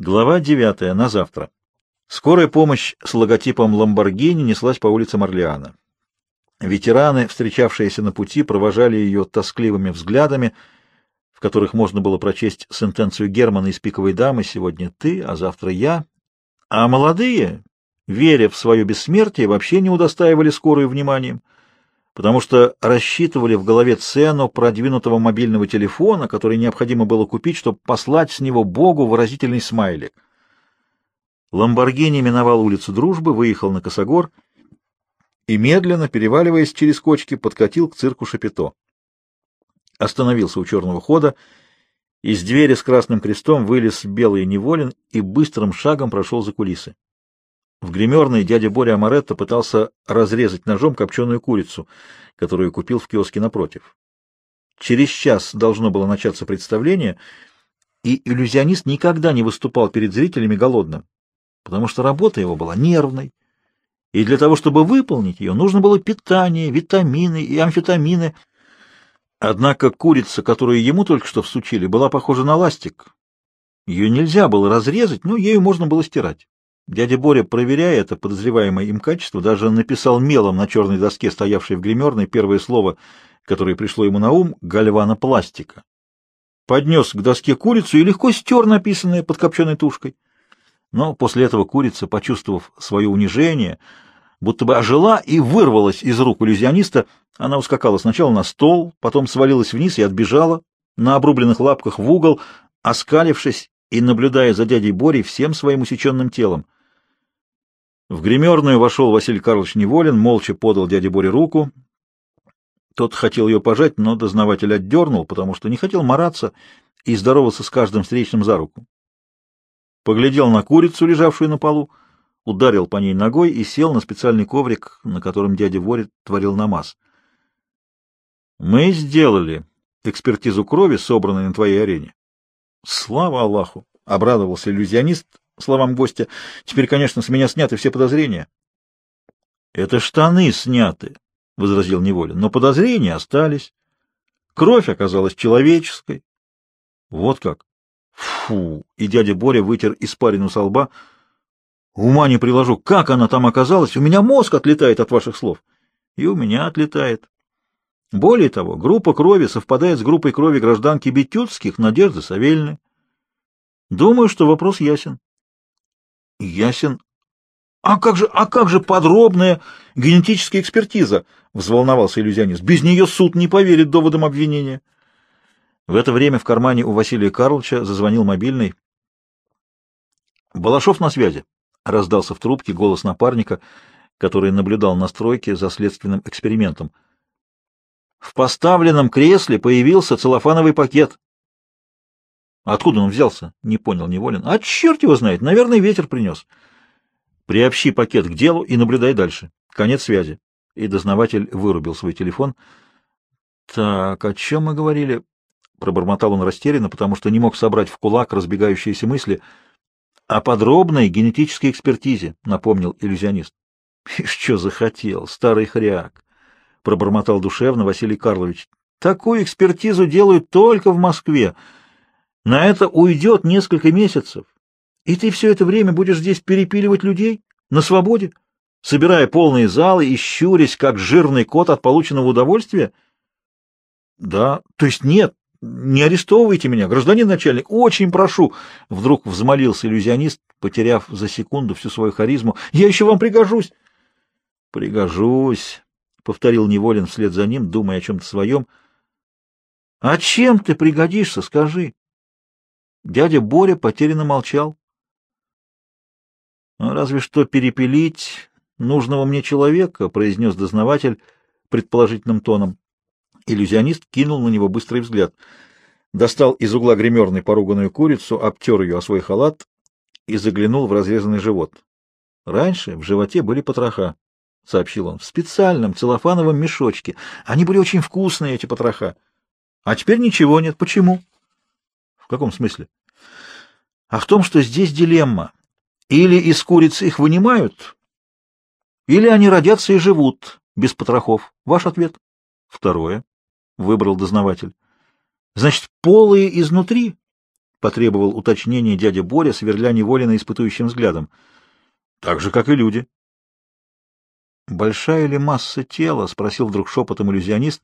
Глава 9. На завтра. Скорая помощь с логотипом Ламборгини неслась по улицам Орлеана. Ветераны, встречавшиеся на пути, провожали ее тоскливыми взглядами, в которых можно было прочесть сентенцию Германа из «Пиковой дамы» «Сегодня ты, а завтра я». А молодые, веря в свое бессмертие, вообще не удостаивали скорую вниманием — потому что рассчитывали в голове цену продвинутого мобильного телефона, который необходимо было купить, чтобы послать с него Богу выразительный смайлик. Ламборгини миновал улицу Дружбы, выехал на Косогор и, медленно, переваливаясь через кочки, подкатил к цирку Шапито. Остановился у черного хода, из двери с красным крестом вылез белый неволен и быстрым шагом прошел за кулисы. В гримерной дядя Боря Амаретто пытался разрезать ножом копченую курицу, которую купил в киоске напротив. Через час должно было начаться представление, и иллюзионист никогда не выступал перед зрителями голодным, потому что работа его была нервной, и для того, чтобы выполнить ее, нужно было питание, витамины и амфетамины. Однако курица, которую ему только что всучили, была похожа на ластик. Ее нельзя было разрезать, но ею можно было стирать. Дядя Боря, проверяя это подозреваемое им качество, даже написал мелом на черной доске, стоявшей в гримерной, первое слово, которое пришло ему на ум — гальванопластика. Поднес к доске курицу и легко стер написанное под копченой тушкой. Но после этого курица, почувствовав свое унижение, будто бы ожила и вырвалась из рук иллюзиониста. Она ускакала сначала на стол, потом свалилась вниз и отбежала на обрубленных лапках в угол, оскалившись и наблюдая за дядей Борей всем своим усеченным телом. В гримерную вошел Василий Карлович Неволин, молча подал дяде Боре руку. Тот хотел ее пожать, но дознаватель отдернул, потому что не хотел мараться и здороваться с каждым встречным за руку. Поглядел на курицу, лежавшую на полу, ударил по ней ногой и сел на специальный коврик, на котором дядя Ворит творил намаз. «Мы сделали экспертизу крови, собранной на твоей арене». «Слава Аллаху!» — обрадовался иллюзионист, словам гостя. Теперь, конечно, с меня сняты все подозрения. — Это штаны сняты, — возразил Неволин, — но подозрения остались. Кровь оказалась человеческой. — Вот как? Фу! И дядя Боря вытер испарину со лба. Ума не приложу, как она там оказалась? У меня мозг отлетает от ваших слов. И у меня отлетает. Более того, группа крови совпадает с группой крови гражданки Бетютских Надежды Савельны. Думаю, что вопрос ясен. Ясен. А как же, а как же подробная генетическая экспертиза? Взволновался иллюзионист. Без нее суд не поверит доводам обвинения. В это время в кармане у Василия Карловича зазвонил мобильный. «Балашов на связи», — раздался в трубке голос напарника, который наблюдал на стройке за следственным экспериментом. В поставленном кресле появился целлофановый пакет. Откуда он взялся? Не понял Неволин. А черт его знает, наверное, ветер принес. Приобщи пакет к делу и наблюдай дальше. Конец связи. И дознаватель вырубил свой телефон. Так, о чем мы говорили? Пробормотал он растерянно, потому что не мог собрать в кулак разбегающиеся мысли. О подробной генетической экспертизе, напомнил иллюзионист. И что захотел, старый хряк, пробормотал душевно Василий Карлович. Такую экспертизу делают только в Москве. На это уйдет несколько месяцев. И ты все это время будешь здесь перепиливать людей? На свободе? Собирая полные залы и щурясь, как жирный кот от полученного удовольствия? Да, то есть нет, не арестовывайте меня, гражданин начальник, очень прошу. Вдруг взмолился иллюзионист, потеряв за секунду всю свою харизму. Я еще вам пригожусь. Пригожусь, повторил Неволин вслед за ним, думая о чем-то своем. А чем ты пригодишься, скажи? Дядя Боря потерянно молчал. «Ну, «Разве что перепилить нужного мне человека», — произнес дознаватель предположительным тоном. Иллюзионист кинул на него быстрый взгляд. Достал из угла гримерной поруганную курицу, обтер ее о свой халат и заглянул в разрезанный живот. Раньше в животе были потроха, — сообщил он, — в специальном целлофановом мешочке. Они были очень вкусные, эти потроха. А теперь ничего нет. Почему? В каком смысле? А в том, что здесь дилемма. Или из курицы их вынимают, или они родятся и живут без потрохов. Ваш ответ? Второе. Выбрал дознаватель. Значит, полые изнутри? — потребовал уточнения дядя Боря, сверля Неволина испытующим взглядом. — Так же, как и люди. — Большая ли масса тела? — спросил вдруг шепотом иллюзионист.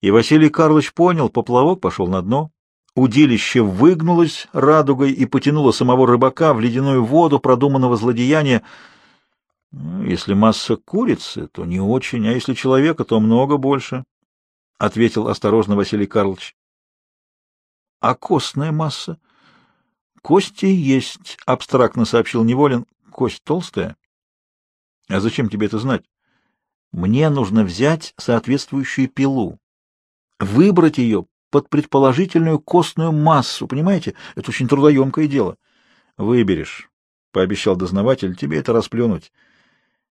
И Василий Карлович понял, поплавок пошел на дно. Удилище выгнулось радугой и потянуло самого рыбака в ледяную воду продуманного злодеяния. Ну, если масса курицы, то не очень, а если человека, то много больше, — ответил осторожно Василий Карлович. — А костная масса? — Кости есть, — абстрактно сообщил Неволин. — Кость толстая? — А зачем тебе это знать? — Мне нужно взять соответствующую пилу, выбрать ее под предположительную костную массу, понимаете? Это очень трудоемкое дело. — Выберешь, — пообещал дознаватель, — тебе это расплюнуть.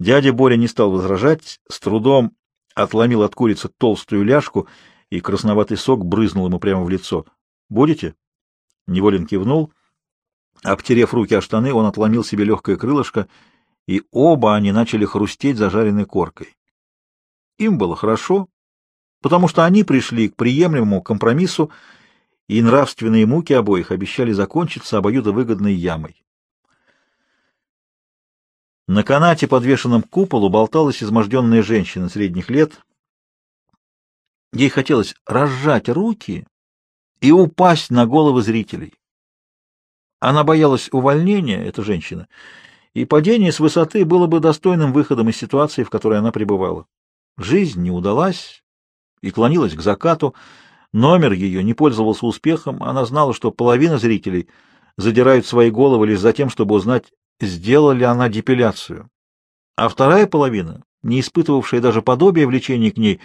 Дядя Боря не стал возражать, с трудом отломил от курицы толстую ляжку, и красноватый сок брызнул ему прямо в лицо. Будете? Неволин кивнул. Обтерев руки о штаны, он отломил себе легкое крылышко, и оба они начали хрустеть зажаренной коркой. Им было хорошо, потому что они пришли к приемлемому компромиссу, и нравственные муки обоих обещали закончиться обоюдовыгодной ямой. На канате, подвешенном к куполу, болталась изможденная женщина средних лет. Ей хотелось разжать руки и упасть на головы зрителей. Она боялась увольнения, эта женщина, и падение с высоты было бы достойным выходом из ситуации, в которой она пребывала. Жизнь не удалась и клонилась к закату. Номер ее не пользовался успехом, она знала, что половина зрителей задирают свои головы лишь за тем, чтобы узнать, сделала ли она депиляцию. А вторая половина, не испытывавшая даже подобия влечения к ней,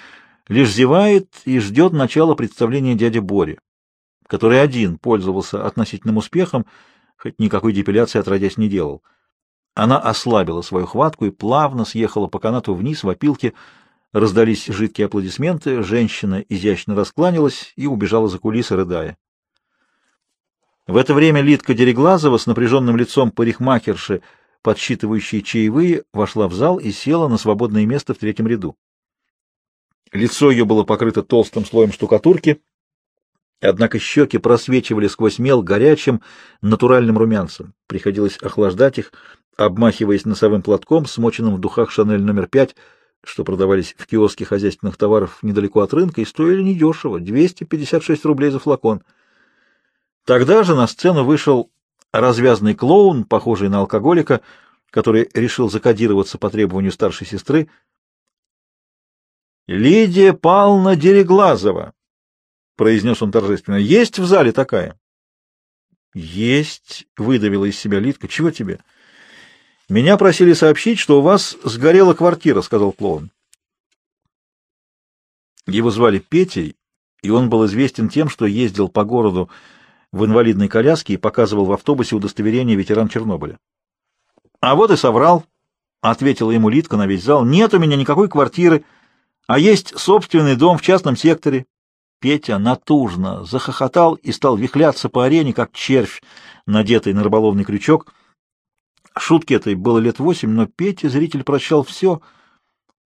лишь зевает и ждет начала представления дяди Бори который один пользовался относительным успехом, хоть никакой депиляции отродясь не делал. Она ослабила свою хватку и плавно съехала по канату вниз в опилке, раздались жидкие аплодисменты, женщина изящно раскланялась и убежала за кулисы, рыдая. В это время Лидка Дереглазова с напряженным лицом парикмахерши, подсчитывающей чаевые, вошла в зал и села на свободное место в третьем ряду. Лицо ее было покрыто толстым слоем штукатурки, Однако щеки просвечивали сквозь мел горячим, натуральным румянцем. Приходилось охлаждать их, обмахиваясь носовым платком, смоченным в духах «Шанель номер пять», что продавались в киоске хозяйственных товаров недалеко от рынка и стоили недешево — 256 рублей за флакон. Тогда же на сцену вышел развязный клоун, похожий на алкоголика, который решил закодироваться по требованию старшей сестры. «Лидия Павловна Дереглазова!» произнес он торжественно. — Есть в зале такая? — Есть, — выдавила из себя Литка. — Чего тебе? — Меня просили сообщить, что у вас сгорела квартира, — сказал клоун. Его звали Петей, и он был известен тем, что ездил по городу в инвалидной коляске и показывал в автобусе удостоверение ветеран Чернобыля. — А вот и соврал, — ответила ему Литка на весь зал. — Нет у меня никакой квартиры, а есть собственный дом в частном секторе. Петя натужно захохотал и стал вихляться по арене, как червь, надетый на рыболовный крючок. Шутки этой было лет восемь, но Петя зритель прощал все,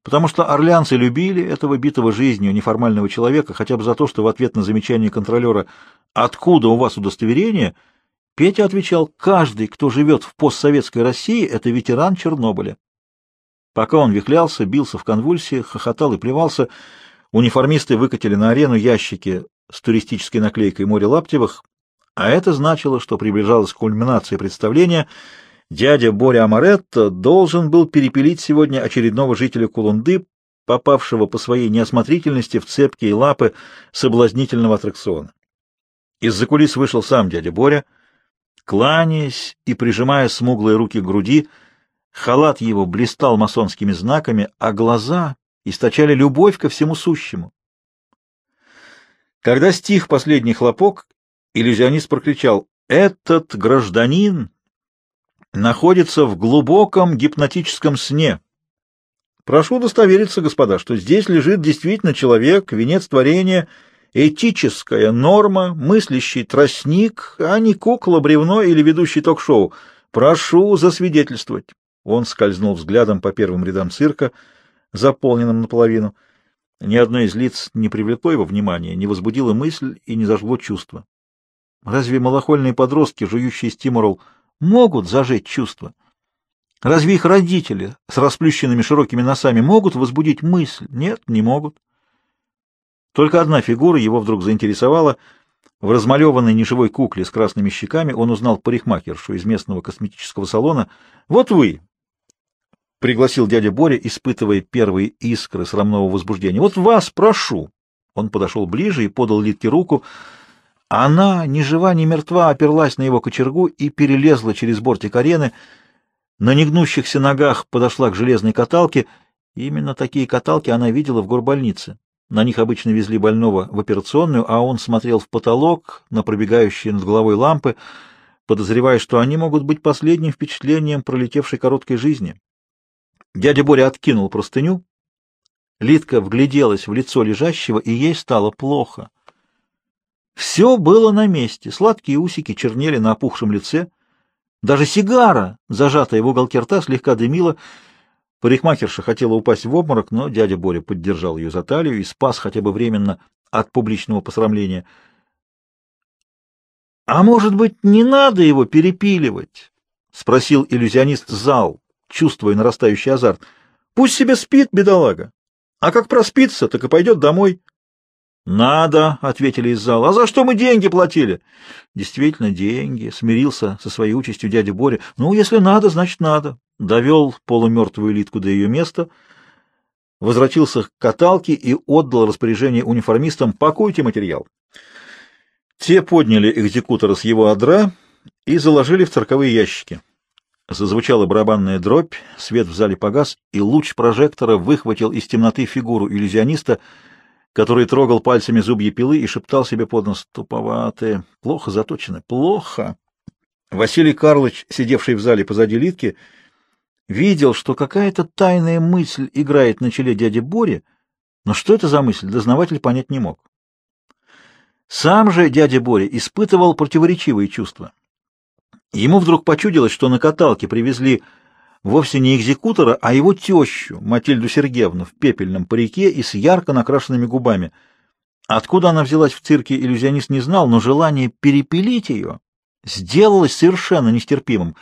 потому что орлянцы любили этого битого жизнью неформального человека хотя бы за то, что в ответ на замечание контролера «Откуда у вас удостоверение?» Петя отвечал «Каждый, кто живет в постсоветской России, это ветеран Чернобыля». Пока он вихлялся, бился в конвульсиях, хохотал и плевался, Униформисты выкатили на арену ящики с туристической наклейкой «Море Лаптевых», а это значило, что приближалась кульминация представления. Дядя Боря Амаретто должен был перепилить сегодня очередного жителя Кулунды, попавшего по своей неосмотрительности в цепкие лапы соблазнительного аттракциона. Из-за кулис вышел сам дядя Боря, кланяясь и прижимая смуглые руки к груди, халат его блистал масонскими знаками, а глаза источали любовь ко всему сущему. Когда стих последний хлопок, иллюзионист прокричал «Этот гражданин находится в глубоком гипнотическом сне». Прошу удостовериться, господа, что здесь лежит действительно человек, венец творения, этическая норма, мыслящий тростник, а не кукла, бревно или ведущий ток-шоу. Прошу засвидетельствовать. Он скользнул взглядом по первым рядам цирка — заполненном наполовину. Ни одно из лиц не привлекло его внимания, не возбудило мысль и не зажгло чувство. Разве малохольные подростки, жующие стимурол, могут зажечь чувства? Разве их родители с расплющенными широкими носами могут возбудить мысль? Нет, не могут. Только одна фигура его вдруг заинтересовала. В размалеванной неживой кукле с красными щеками он узнал парикмахершу из местного косметического салона. «Вот вы!» — пригласил дядя Боря, испытывая первые искры срамного возбуждения. «Вот вас прошу!» Он подошел ближе и подал Литке руку. Она, ни жива, ни мертва, оперлась на его кочергу и перелезла через бортик арены. На негнущихся ногах подошла к железной каталке. Именно такие каталки она видела в горбольнице. На них обычно везли больного в операционную, а он смотрел в потолок на пробегающие над головой лампы, подозревая, что они могут быть последним впечатлением пролетевшей короткой жизни. Дядя Боря откинул простыню. Лидка вгляделась в лицо лежащего, и ей стало плохо. Все было на месте. Сладкие усики чернели на опухшем лице. Даже сигара, зажатая в уголке рта, слегка дымила. Парикмахерша хотела упасть в обморок, но дядя Боря поддержал ее за талию и спас хотя бы временно от публичного посрамления. — А может быть, не надо его перепиливать? — спросил иллюзионист зал, чувствуя нарастающий азарт. — Пусть себе спит, бедолага. А как проспится, так и пойдет домой. «Надо», — ответили из зала. «А за что мы деньги платили?» «Действительно, деньги», — смирился со своей участью дядя Боря. «Ну, если надо, значит, надо». Довел полумертвую Литку до ее места, возвратился к каталке и отдал распоряжение униформистам «пакуйте материал». Те подняли экзекутора с его одра и заложили в цирковые ящики. Зазвучала барабанная дробь, свет в зале погас, и луч прожектора выхватил из темноты фигуру иллюзиониста — который трогал пальцами зубья пилы и шептал себе под нос «туповатые, плохо заточены, плохо». Василий Карлович, сидевший в зале позади Литки, видел, что какая-то тайная мысль играет на челе дяди Бори, но что это за мысль, дознаватель понять не мог. Сам же дядя Боря испытывал противоречивые чувства. Ему вдруг почудилось, что на каталке привезли вовсе не экзекутора, а его тещу, Матильду Сергеевну, в пепельном парике и с ярко накрашенными губами. Откуда она взялась в цирке, иллюзионист не знал, но желание перепилить ее сделалось совершенно нестерпимым.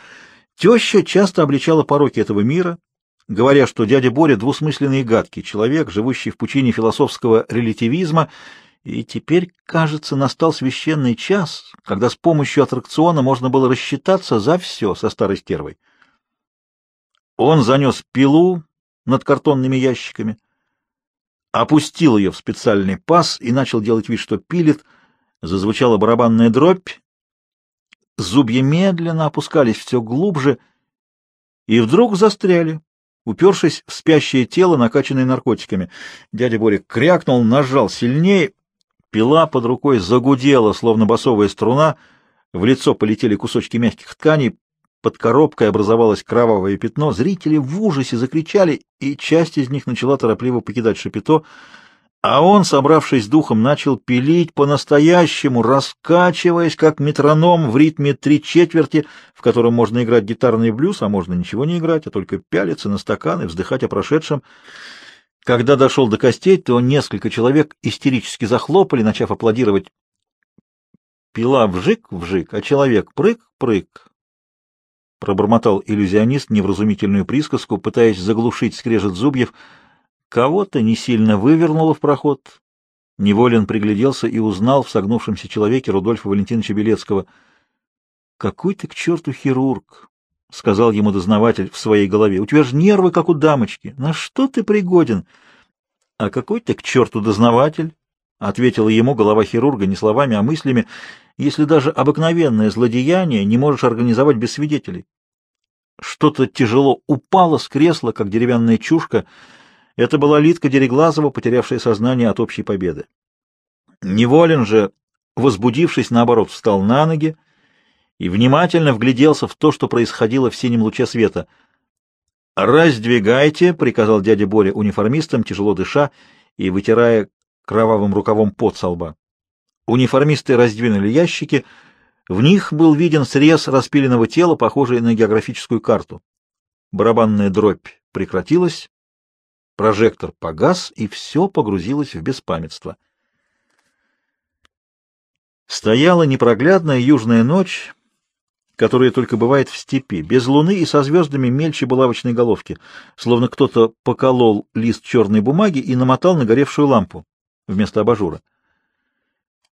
Теща часто обличала пороки этого мира, говоря, что дядя Боря двусмысленный и гадкий человек, живущий в пучине философского релятивизма, и теперь, кажется, настал священный час, когда с помощью аттракциона можно было рассчитаться за все со старой стервой. Он занес пилу над картонными ящиками, опустил ее в специальный паз и начал делать вид, что пилит. Зазвучала барабанная дробь. Зубья медленно опускались все глубже и вдруг застряли, упершись в спящее тело, накачанное наркотиками. Дядя Боря крякнул, нажал сильнее. Пила под рукой загудела, словно басовая струна. В лицо полетели кусочки мягких тканей, под коробкой образовалось кровавое пятно, зрители в ужасе закричали, и часть из них начала торопливо покидать шапито, а он, собравшись духом, начал пилить по-настоящему, раскачиваясь, как метроном в ритме три четверти, в котором можно играть гитарный блюз, а можно ничего не играть, а только пялиться на стакан и вздыхать о прошедшем. Когда дошел до костей, то несколько человек истерически захлопали, начав аплодировать. Пила вжик-вжик, а человек прыг-прыг, пробормотал иллюзионист невразумительную присказку, пытаясь заглушить скрежет зубьев. Кого-то не сильно вывернуло в проход. Неволен пригляделся и узнал в согнувшемся человеке Рудольфа Валентиновича Белецкого. «Какой ты к черту хирург!» — сказал ему дознаватель в своей голове. «У тебя же нервы, как у дамочки. На что ты пригоден?» «А какой ты к черту дознаватель?» — ответила ему голова хирурга не словами, а мыслями, если даже обыкновенное злодеяние не можешь организовать без свидетелей. Что-то тяжело упало с кресла, как деревянная чушка. Это была Литка Дереглазова, потерявшая сознание от общей победы. Неволен же, возбудившись, наоборот, встал на ноги и внимательно вгляделся в то, что происходило в синем луче света. «Раздвигайте», — приказал дядя Боря униформистам, тяжело дыша и вытирая кровавым рукавом пот со лба. Униформисты раздвинули ящики, в них был виден срез распиленного тела, похожий на географическую карту. Барабанная дробь прекратилась, прожектор погас, и все погрузилось в беспамятство. Стояла непроглядная южная ночь, которая только бывает в степи, без луны и со звездами мельче булавочной головки, словно кто-то поколол лист черной бумаги и намотал на горевшую лампу вместо абажура.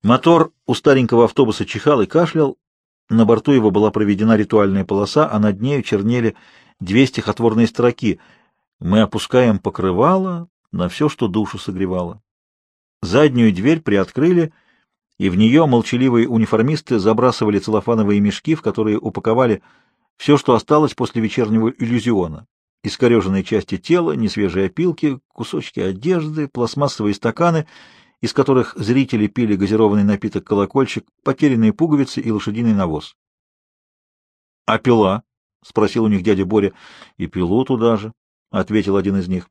Мотор у старенького автобуса чихал и кашлял, на борту его была проведена ритуальная полоса, а над нею чернели две стихотворные строки «Мы опускаем покрывало на все, что душу согревало». Заднюю дверь приоткрыли — и в нее молчаливые униформисты забрасывали целлофановые мешки, в которые упаковали все, что осталось после вечернего иллюзиона. Искореженные части тела, несвежие опилки, кусочки одежды, пластмассовые стаканы, из которых зрители пили газированный напиток «Колокольчик», потерянные пуговицы и лошадиный навоз. — А пила? — спросил у них дядя Боря. — И пилу туда же, — ответил один из них.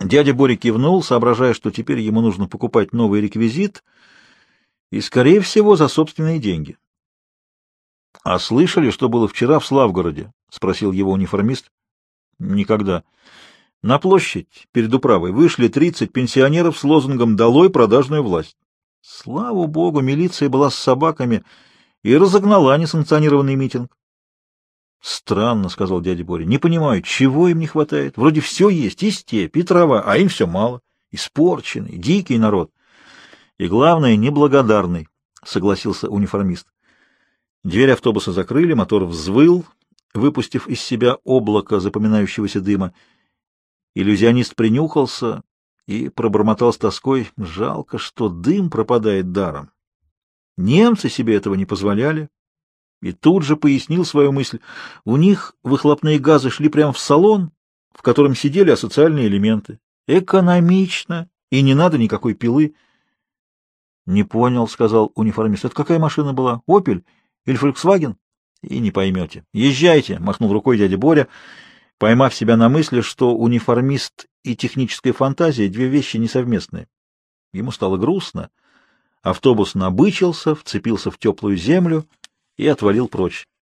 Дядя Боря кивнул, соображая, что теперь ему нужно покупать новый реквизит — и, скорее всего, за собственные деньги. — А слышали, что было вчера в Славгороде? — спросил его униформист. — Никогда. На площадь перед управой вышли 30 пенсионеров с лозунгом «Долой продажную власть». Слава богу, милиция была с собаками и разогнала несанкционированный митинг. — Странно, — сказал дядя Боря, — не понимаю, чего им не хватает. Вроде все есть, и степь, и трава, а им все мало. Испорченный, дикий народ. И главное, неблагодарный, согласился униформист. Дверь автобуса закрыли, мотор взвыл, выпустив из себя облако запоминающегося дыма. Иллюзионист принюхался и пробормотал с тоской, жалко, что дым пропадает даром. Немцы себе этого не позволяли. И тут же пояснил свою мысль. У них выхлопные газы шли прямо в салон, в котором сидели асоциальные элементы. Экономично, и не надо никакой пилы. — Не понял, — сказал униформист. — Это какая машина была? Опель или Фольксваген? — И не поймете. — Езжайте, — махнул рукой дядя Боря, поймав себя на мысли, что униформист и техническая фантазия — две вещи несовместные. Ему стало грустно. Автобус набычился, вцепился в теплую землю и отвалил прочь.